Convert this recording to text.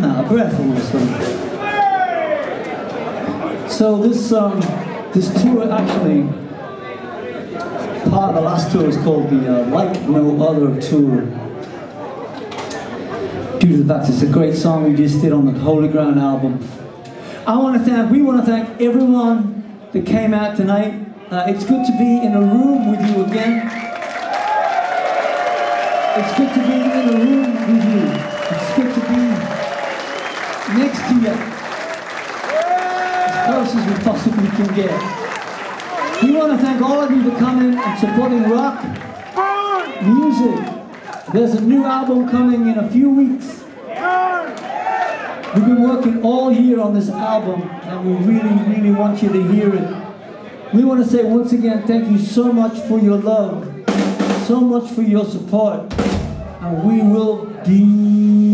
breath almost. So this um, this tour actually part of the last tour is called the uh, Like No Other Tour. Due to the fact it's a great song we just did on the Holy Ground album. I want to thank, we want to thank everyone that came out tonight. Uh, it's good to be in a room with you again. It's good to be in a room with you. Next to you. As close as we possibly can get. We want to thank all of you for coming and supporting rock music. There's a new album coming in a few weeks. We've been working all year on this album and we really, really want you to hear it. We want to say once again, thank you so much for your love, so much for your support, and we will be.